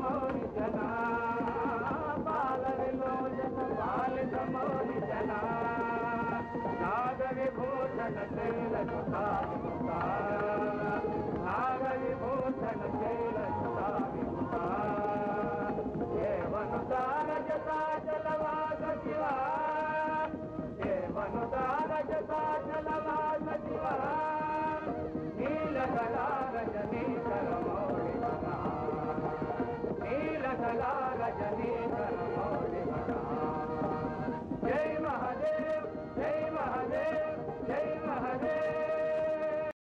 మోరి జనా బాల విమోచన బాలిత మోరి జనా. నాగ విభూషణ దాన జల